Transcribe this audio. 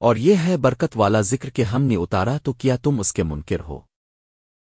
اور یہ ہے برکت والا ذکر کہ ہم نے اتارا تو کیا تم اس کے منکر ہو۔